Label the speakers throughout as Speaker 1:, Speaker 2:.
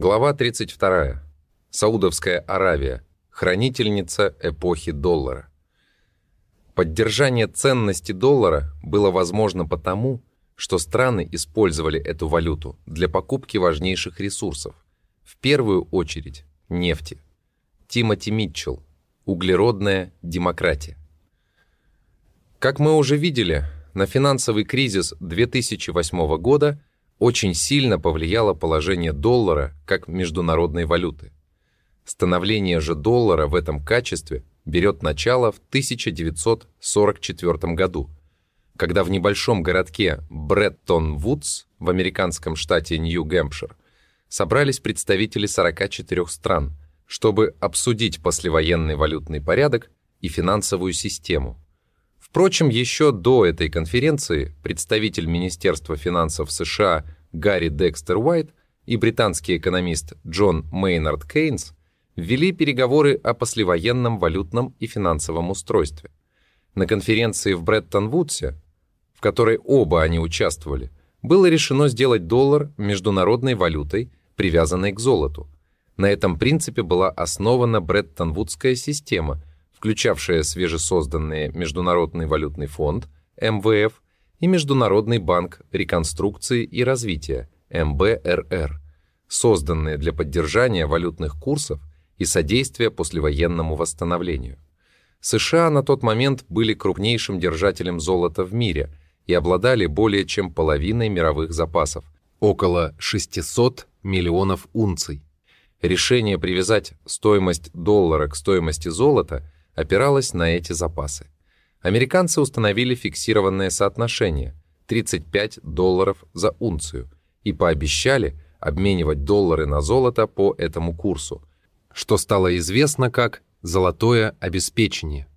Speaker 1: Глава 32. Саудовская Аравия. Хранительница эпохи доллара. Поддержание ценности доллара было возможно потому, что страны использовали эту валюту для покупки важнейших ресурсов, в первую очередь нефти. Тимоти Митчелл. Углеродная демократия. Как мы уже видели, на финансовый кризис 2008 года очень сильно повлияло положение доллара как международной валюты. Становление же доллара в этом качестве берет начало в 1944 году, когда в небольшом городке Бреттон-Вудс в американском штате Нью-Гэмпшир собрались представители 44 стран, чтобы обсудить послевоенный валютный порядок и финансовую систему. Впрочем, еще до этой конференции представитель Министерства финансов США Гарри Декстер Уайт и британский экономист Джон Мейнард Кейнс ввели переговоры о послевоенном валютном и финансовом устройстве. На конференции в Бреттон-Вудсе, в которой оба они участвовали, было решено сделать доллар международной валютой, привязанной к золоту. На этом принципе была основана Бреттон-Вудская система, включавшая свежесозданный Международный валютный фонд, МВФ, и Международный банк реконструкции и развития, МБРР, созданные для поддержания валютных курсов и содействия послевоенному восстановлению. США на тот момент были крупнейшим держателем золота в мире и обладали более чем половиной мировых запасов, около 600 миллионов унций. Решение привязать стоимость доллара к стоимости золота опиралось на эти запасы. Американцы установили фиксированное соотношение 35 долларов за унцию и пообещали обменивать доллары на золото по этому курсу, что стало известно как «золотое обеспечение».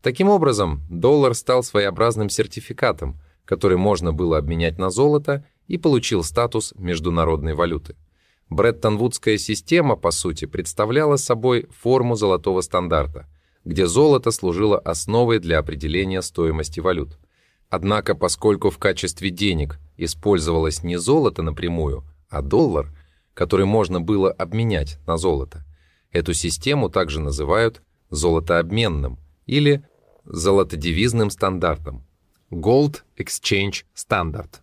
Speaker 1: Таким образом, доллар стал своеобразным сертификатом, который можно было обменять на золото и получил статус международной валюты. Бреттон-Вудская система, по сути, представляла собой форму золотого стандарта, где золото служило основой для определения стоимости валют. Однако, поскольку в качестве денег использовалось не золото напрямую, а доллар, который можно было обменять на золото, Эту систему также называют золотообменным или золотодевизным стандартом Gold Exchange Standard.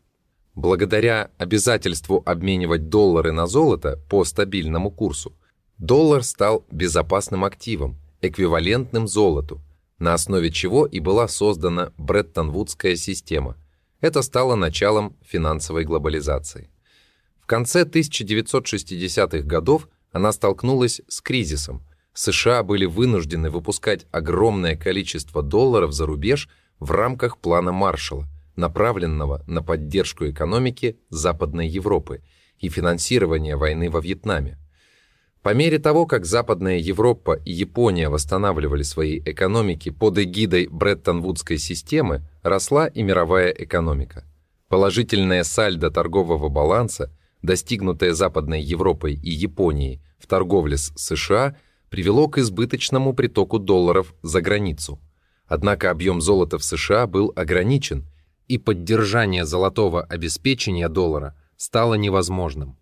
Speaker 1: Благодаря обязательству обменивать доллары на золото по стабильному курсу, доллар стал безопасным активом, эквивалентным золоту, на основе чего и была создана Бреттон-Вудская система. Это стало началом финансовой глобализации. В конце 1960-х годов она столкнулась с кризисом. США были вынуждены выпускать огромное количество долларов за рубеж в рамках плана Маршалла, направленного на поддержку экономики Западной Европы и финансирование войны во Вьетнаме. По мере того, как Западная Европа и Япония восстанавливали свои экономики под эгидой Бреттон-Вудской системы, росла и мировая экономика. Положительное сальдо торгового баланса достигнутое Западной Европой и Японией в торговле с США, привело к избыточному притоку долларов за границу. Однако объем золота в США был ограничен, и поддержание золотого обеспечения доллара стало невозможным.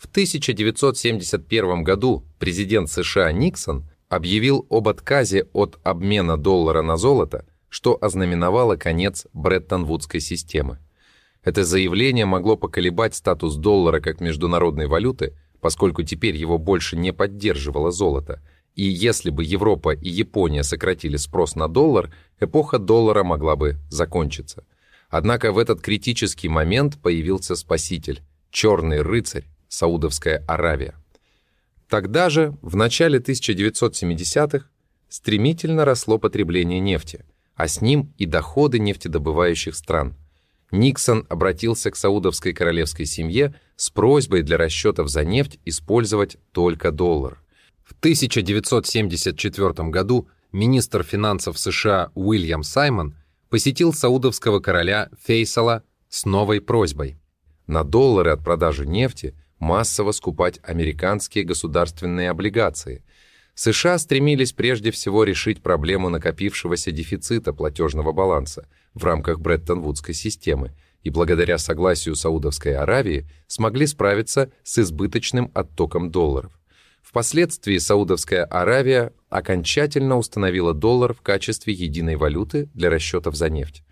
Speaker 1: В 1971 году президент США Никсон объявил об отказе от обмена доллара на золото, что ознаменовало конец Бреттон-Вудской системы. Это заявление могло поколебать статус доллара как международной валюты, поскольку теперь его больше не поддерживало золото. И если бы Европа и Япония сократили спрос на доллар, эпоха доллара могла бы закончиться. Однако в этот критический момент появился спаситель, черный рыцарь, Саудовская Аравия. Тогда же, в начале 1970-х, стремительно росло потребление нефти, а с ним и доходы нефтедобывающих стран – Никсон обратился к саудовской королевской семье с просьбой для расчетов за нефть использовать только доллар. В 1974 году министр финансов США Уильям Саймон посетил саудовского короля Фейсала с новой просьбой на доллары от продажи нефти массово скупать американские государственные облигации. США стремились прежде всего решить проблему накопившегося дефицита платежного баланса – в рамках Бреттон-Вудской системы и благодаря согласию Саудовской Аравии смогли справиться с избыточным оттоком долларов. Впоследствии Саудовская Аравия окончательно установила доллар в качестве единой валюты для расчетов за нефть.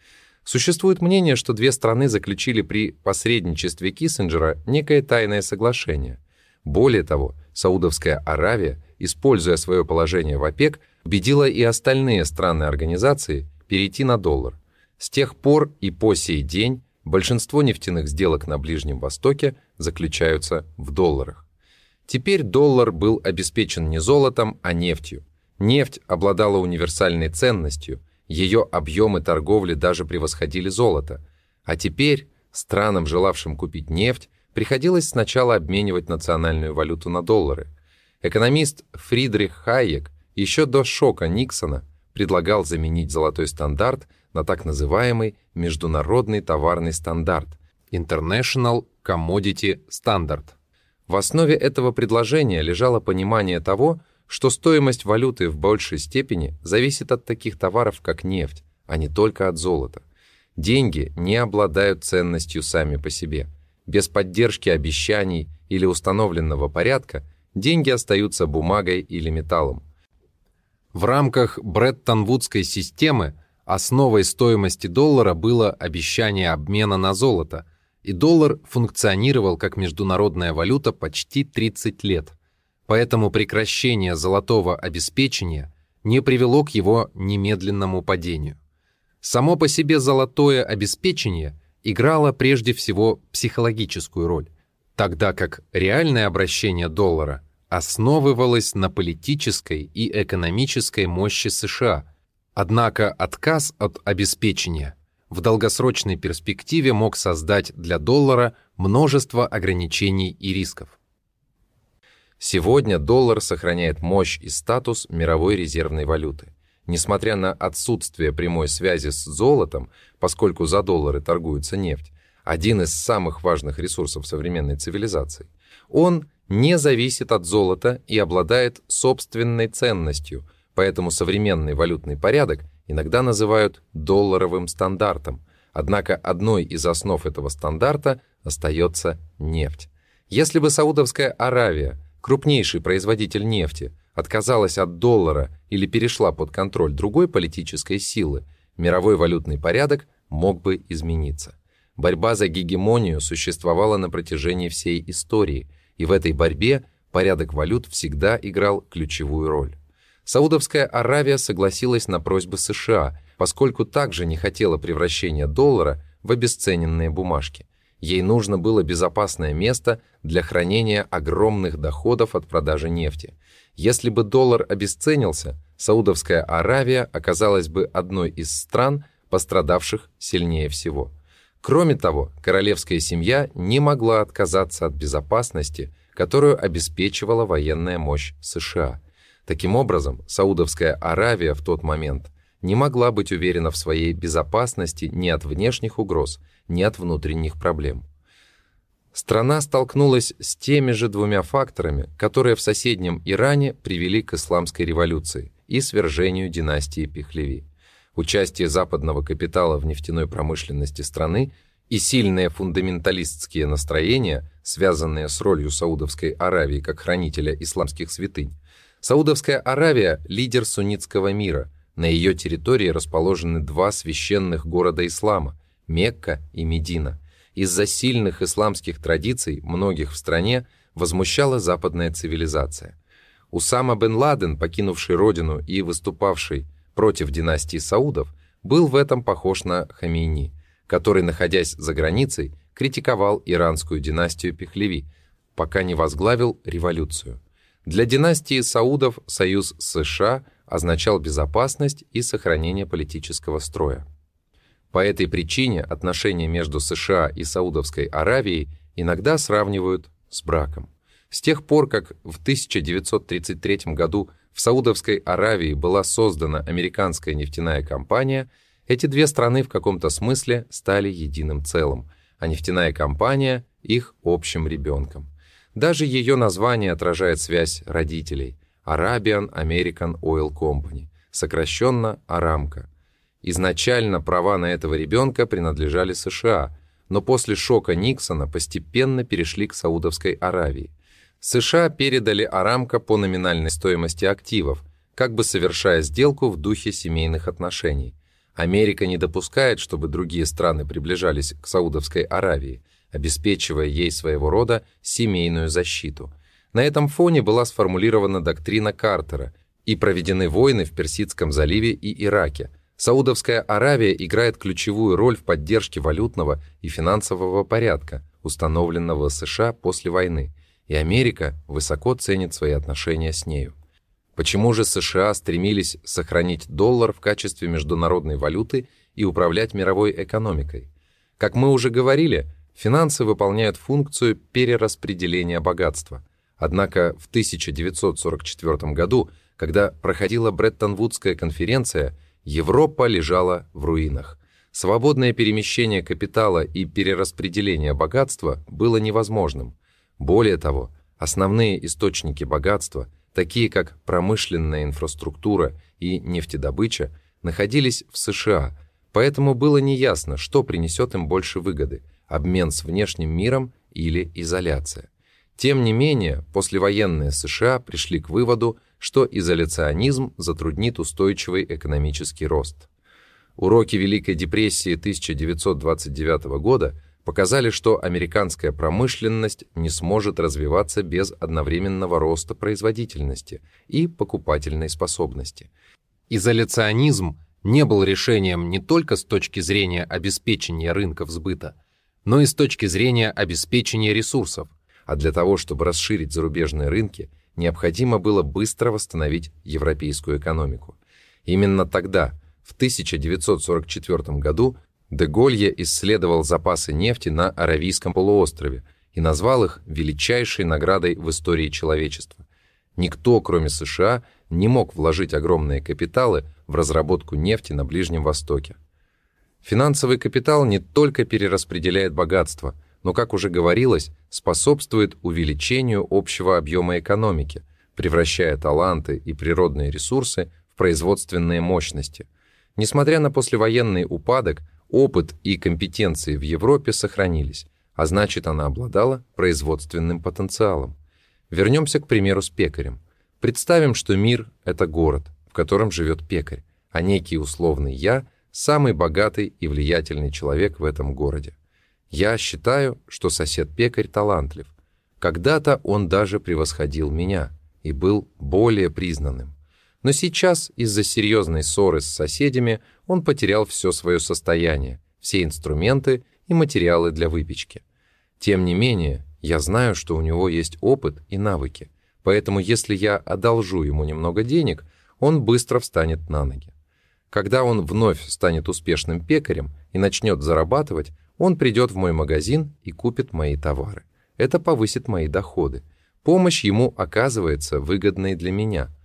Speaker 1: Существует мнение, что две страны заключили при посредничестве Киссинджера некое тайное соглашение. Более того, Саудовская Аравия, используя свое положение в ОПЕК, убедила и остальные страны организации перейти на доллар. С тех пор и по сей день большинство нефтяных сделок на Ближнем Востоке заключаются в долларах. Теперь доллар был обеспечен не золотом, а нефтью. Нефть обладала универсальной ценностью, ее объемы торговли даже превосходили золото. А теперь странам, желавшим купить нефть, приходилось сначала обменивать национальную валюту на доллары. Экономист Фридрих Хайек еще до шока Никсона предлагал заменить золотой стандарт на так называемый международный товарный стандарт International Commodity Standard. В основе этого предложения лежало понимание того, что стоимость валюты в большей степени зависит от таких товаров, как нефть, а не только от золота. Деньги не обладают ценностью сами по себе. Без поддержки обещаний или установленного порядка деньги остаются бумагой или металлом. В рамках Бреттон-Вудской системы основой стоимости доллара было обещание обмена на золото, и доллар функционировал как международная валюта почти 30 лет. Поэтому прекращение золотого обеспечения не привело к его немедленному падению. Само по себе золотое обеспечение играла прежде всего психологическую роль, тогда как реальное обращение доллара основывалось на политической и экономической мощи США. Однако отказ от обеспечения в долгосрочной перспективе мог создать для доллара множество ограничений и рисков. Сегодня доллар сохраняет мощь и статус мировой резервной валюты. Несмотря на отсутствие прямой связи с золотом, поскольку за доллары торгуется нефть, один из самых важных ресурсов современной цивилизации, он не зависит от золота и обладает собственной ценностью, поэтому современный валютный порядок иногда называют долларовым стандартом. Однако одной из основ этого стандарта остается нефть. Если бы Саудовская Аравия, крупнейший производитель нефти, отказалась от доллара или перешла под контроль другой политической силы, мировой валютный порядок мог бы измениться. Борьба за гегемонию существовала на протяжении всей истории, и в этой борьбе порядок валют всегда играл ключевую роль. Саудовская Аравия согласилась на просьбы США, поскольку также не хотела превращения доллара в обесцененные бумажки. Ей нужно было безопасное место для хранения огромных доходов от продажи нефти – если бы доллар обесценился, Саудовская Аравия оказалась бы одной из стран, пострадавших сильнее всего. Кроме того, королевская семья не могла отказаться от безопасности, которую обеспечивала военная мощь США. Таким образом, Саудовская Аравия в тот момент не могла быть уверена в своей безопасности ни от внешних угроз, ни от внутренних проблем. Страна столкнулась с теми же двумя факторами, которые в соседнем Иране привели к исламской революции и свержению династии Пехлеви. Участие западного капитала в нефтяной промышленности страны и сильные фундаменталистские настроения, связанные с ролью Саудовской Аравии как хранителя исламских святынь. Саудовская Аравия – лидер суннитского мира. На ее территории расположены два священных города ислама – Мекка и Медина – из-за сильных исламских традиций многих в стране возмущала западная цивилизация. Усама бен Ладен, покинувший родину и выступавший против династии Саудов, был в этом похож на Хамейни, который, находясь за границей, критиковал иранскую династию Пехлеви, пока не возглавил революцию. Для династии Саудов союз США означал безопасность и сохранение политического строя. По этой причине отношения между США и Саудовской Аравией иногда сравнивают с браком. С тех пор, как в 1933 году в Саудовской Аравии была создана американская нефтяная компания, эти две страны в каком-то смысле стали единым целым, а нефтяная компания – их общим ребенком. Даже ее название отражает связь родителей – Arabian American Oil Company, сокращенно Арамка – Изначально права на этого ребенка принадлежали США, но после шока Никсона постепенно перешли к Саудовской Аравии. США передали Арамко по номинальной стоимости активов, как бы совершая сделку в духе семейных отношений. Америка не допускает, чтобы другие страны приближались к Саудовской Аравии, обеспечивая ей своего рода семейную защиту. На этом фоне была сформулирована доктрина Картера и проведены войны в Персидском заливе и Ираке. Саудовская Аравия играет ключевую роль в поддержке валютного и финансового порядка, установленного США после войны, и Америка высоко ценит свои отношения с нею. Почему же США стремились сохранить доллар в качестве международной валюты и управлять мировой экономикой? Как мы уже говорили, финансы выполняют функцию перераспределения богатства. Однако в 1944 году, когда проходила Бреттон-Вудская конференция, Европа лежала в руинах. Свободное перемещение капитала и перераспределение богатства было невозможным. Более того, основные источники богатства – такие как промышленная инфраструктура и нефтедобыча, находились в США, поэтому было неясно, что принесет им больше выгоды – обмен с внешним миром или изоляция. Тем не менее, послевоенные США пришли к выводу, что изоляционизм затруднит устойчивый экономический рост. Уроки Великой депрессии 1929 года – показали, что американская промышленность не сможет развиваться без одновременного роста производительности и покупательной способности. Изоляционизм не был решением не только с точки зрения обеспечения рынков сбыта, но и с точки зрения обеспечения ресурсов, а для того, чтобы расширить зарубежные рынки, необходимо было быстро восстановить европейскую экономику. Именно тогда, в 1944 году, Деголье исследовал запасы нефти на Аравийском полуострове и назвал их величайшей наградой в истории человечества. Никто, кроме США, не мог вложить огромные капиталы в разработку нефти на Ближнем Востоке. Финансовый капитал не только перераспределяет богатство, но, как уже говорилось, способствует увеличению общего объема экономики, превращая таланты и природные ресурсы в производственные мощности. Несмотря на послевоенный упадок, Опыт и компетенции в Европе сохранились, а значит, она обладала производственным потенциалом. Вернемся, к примеру, с пекарем. Представим, что мир — это город, в котором живет пекарь, а некий условный «я» — самый богатый и влиятельный человек в этом городе. Я считаю, что сосед-пекарь талантлив. Когда-то он даже превосходил меня и был более признанным. Но сейчас из-за серьезной ссоры с соседями он потерял все свое состояние, все инструменты и материалы для выпечки. Тем не менее, я знаю, что у него есть опыт и навыки, поэтому если я одолжу ему немного денег, он быстро встанет на ноги. Когда он вновь станет успешным пекарем и начнет зарабатывать, он придет в мой магазин и купит мои товары. Это повысит мои доходы. Помощь ему оказывается выгодной для меня –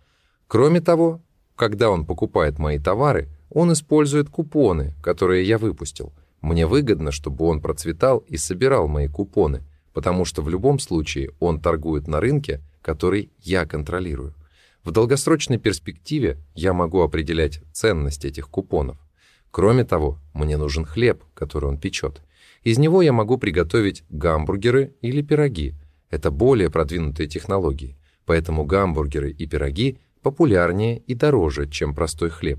Speaker 1: Кроме того, когда он покупает мои товары, он использует купоны, которые я выпустил. Мне выгодно, чтобы он процветал и собирал мои купоны, потому что в любом случае он торгует на рынке, который я контролирую. В долгосрочной перспективе я могу определять ценность этих купонов. Кроме того, мне нужен хлеб, который он печет. Из него я могу приготовить гамбургеры или пироги. Это более продвинутые технологии. Поэтому гамбургеры и пироги популярнее и дороже, чем простой хлеб.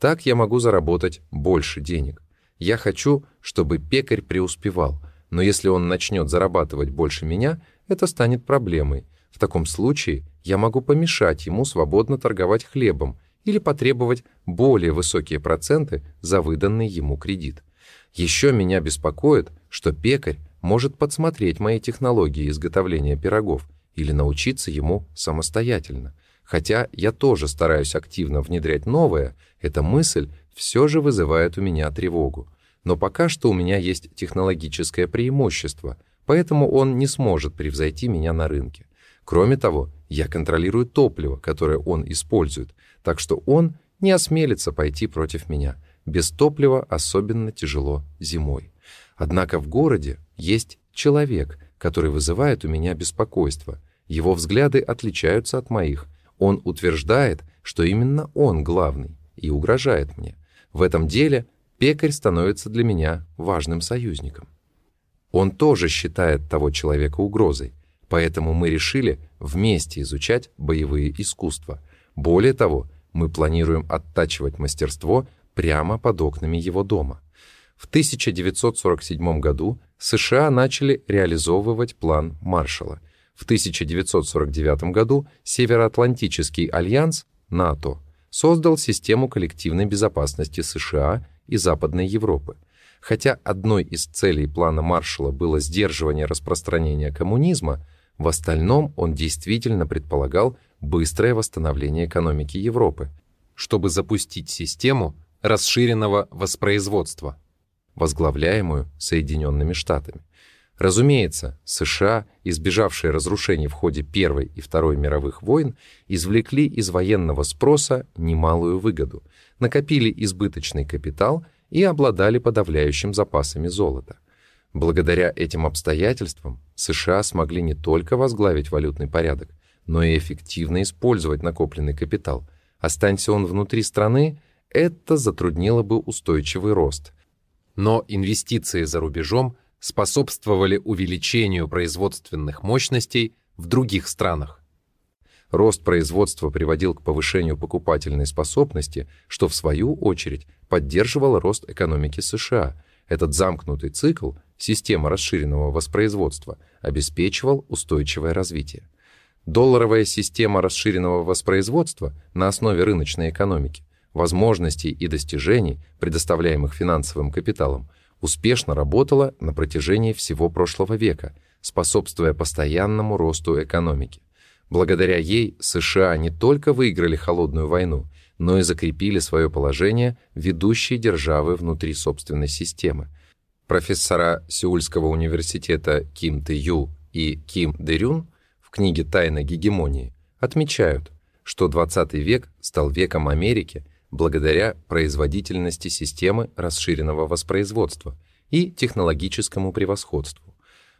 Speaker 1: Так я могу заработать больше денег. Я хочу, чтобы пекарь преуспевал, но если он начнет зарабатывать больше меня, это станет проблемой. В таком случае я могу помешать ему свободно торговать хлебом или потребовать более высокие проценты за выданный ему кредит. Еще меня беспокоит, что пекарь может подсмотреть мои технологии изготовления пирогов или научиться ему самостоятельно. Хотя я тоже стараюсь активно внедрять новое, эта мысль все же вызывает у меня тревогу. Но пока что у меня есть технологическое преимущество, поэтому он не сможет превзойти меня на рынке. Кроме того, я контролирую топливо, которое он использует, так что он не осмелится пойти против меня. Без топлива особенно тяжело зимой. Однако в городе есть человек, который вызывает у меня беспокойство. Его взгляды отличаются от моих, он утверждает, что именно он главный и угрожает мне. В этом деле пекарь становится для меня важным союзником. Он тоже считает того человека угрозой, поэтому мы решили вместе изучать боевые искусства. Более того, мы планируем оттачивать мастерство прямо под окнами его дома. В 1947 году США начали реализовывать план Маршалла. В 1949 году Североатлантический альянс, НАТО, создал систему коллективной безопасности США и Западной Европы. Хотя одной из целей плана Маршалла было сдерживание распространения коммунизма, в остальном он действительно предполагал быстрое восстановление экономики Европы, чтобы запустить систему расширенного воспроизводства, возглавляемую Соединенными Штатами. Разумеется, США, избежавшие разрушений в ходе Первой и Второй мировых войн, извлекли из военного спроса немалую выгоду, накопили избыточный капитал и обладали подавляющим запасами золота. Благодаря этим обстоятельствам США смогли не только возглавить валютный порядок, но и эффективно использовать накопленный капитал. Останься он внутри страны, это затруднило бы устойчивый рост. Но инвестиции за рубежом способствовали увеличению производственных мощностей в других странах. Рост производства приводил к повышению покупательной способности, что в свою очередь поддерживало рост экономики США. Этот замкнутый цикл, система расширенного воспроизводства, обеспечивал устойчивое развитие. Долларовая система расширенного воспроизводства на основе рыночной экономики, возможностей и достижений, предоставляемых финансовым капиталом, успешно работала на протяжении всего прошлого века, способствуя постоянному росту экономики. Благодаря ей США не только выиграли холодную войну, но и закрепили свое положение ведущей державы внутри собственной системы. Профессора Сеульского университета Ким Тэ Ю и Ким Дэрюн в книге «Тайна гегемонии» отмечают, что 20 век стал веком Америки благодаря производительности системы расширенного воспроизводства и технологическому превосходству.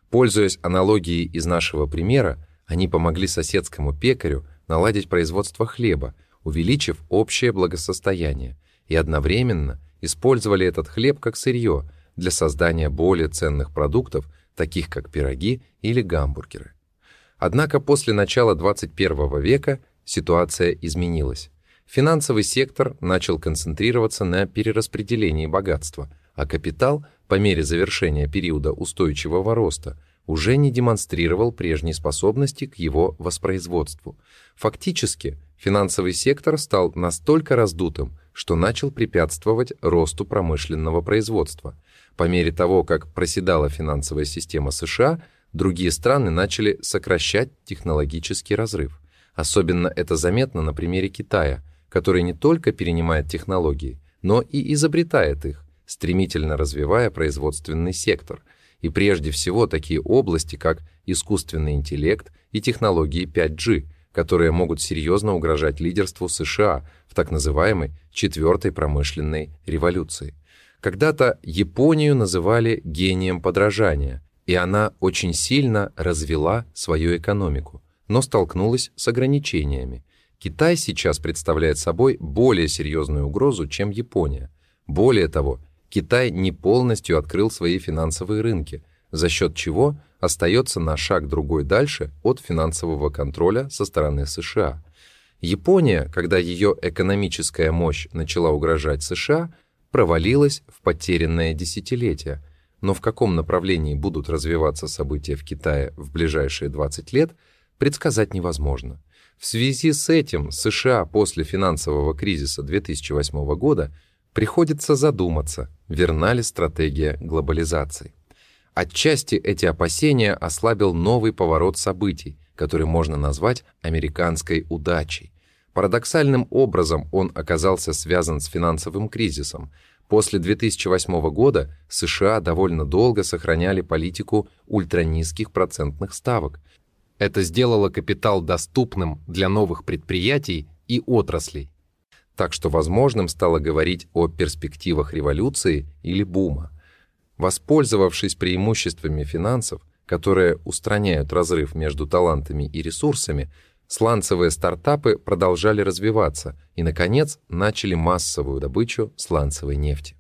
Speaker 1: Пользуясь аналогией из нашего примера, они помогли соседскому пекарю наладить производство хлеба, увеличив общее благосостояние, и одновременно использовали этот хлеб как сырье для создания более ценных продуктов, таких как пироги или гамбургеры. Однако после начала 21 века ситуация изменилась. Финансовый сектор начал концентрироваться на перераспределении богатства, а капитал, по мере завершения периода устойчивого роста, уже не демонстрировал прежней способности к его воспроизводству. Фактически, финансовый сектор стал настолько раздутым, что начал препятствовать росту промышленного производства. По мере того, как проседала финансовая система США, другие страны начали сокращать технологический разрыв. Особенно это заметно на примере Китая, который не только перенимает технологии, но и изобретает их, стремительно развивая производственный сектор – и прежде всего такие области, как искусственный интеллект и технологии 5G, которые могут серьезно угрожать лидерству США в так называемой четвертой промышленной революции. Когда-то Японию называли гением подражания, и она очень сильно развела свою экономику, но столкнулась с ограничениями. Китай сейчас представляет собой более серьезную угрозу, чем Япония. Более того, Китай не полностью открыл свои финансовые рынки, за счет чего остается на шаг другой дальше от финансового контроля со стороны США. Япония, когда ее экономическая мощь начала угрожать США, провалилась в потерянное десятилетие. Но в каком направлении будут развиваться события в Китае в ближайшие 20 лет, предсказать невозможно. В связи с этим США после финансового кризиса 2008 года приходится задуматься, верна ли стратегия глобализации. Отчасти эти опасения ослабил новый поворот событий, который можно назвать американской удачей. Парадоксальным образом он оказался связан с финансовым кризисом. После 2008 года США довольно долго сохраняли политику ультранизких процентных ставок. Это сделало капитал доступным для новых предприятий и отраслей так что возможным стало говорить о перспективах революции или бума. Воспользовавшись преимуществами финансов, которые устраняют разрыв между талантами и ресурсами, сланцевые стартапы продолжали развиваться и, наконец, начали массовую добычу сланцевой нефти.